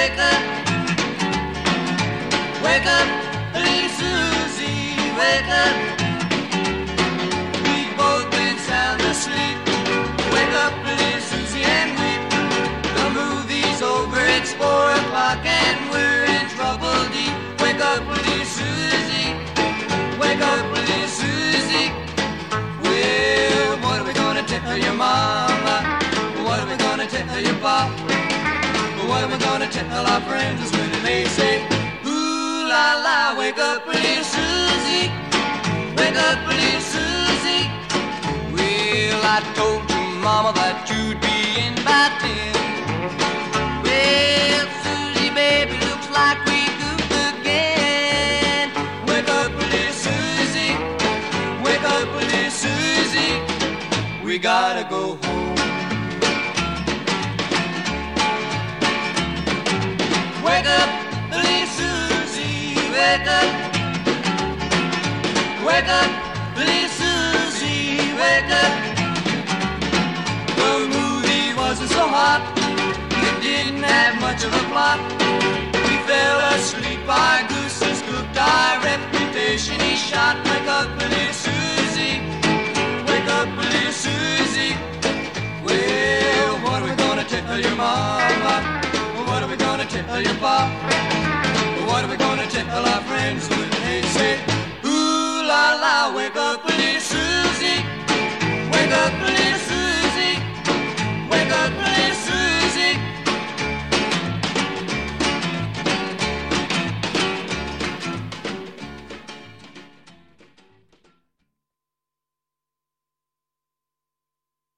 Wake up, wake up, please, Susie, wake up. We've both been sound asleep. Wake up, little Susie, and weep. The movie's over, it's four o'clock, and we're in trouble deep. Wake up, little Susie, wake up, little Susie. Well, what are we gonna tell your mama? What are we gonna tell your papa? what am I gonna tell our friends when they say, Ooh la la, wake up, pretty Susie, wake up, pretty Susie. Well, I told you, Mama, that you'd be in by ten. Well, Susie, baby, looks like we goofed again. Wake up, pretty Susie, wake up, pretty Susie. We gotta go home. Wake up, little Susie. Wake up. The movie wasn't so hot. It didn't have much of a plot. We fell asleep. Our gooses cooked. Our reputation he shot. Wake up, little Susie. Wake up, little Susie. Well, what are we gonna tell your mama? What are we gonna tell your pop? What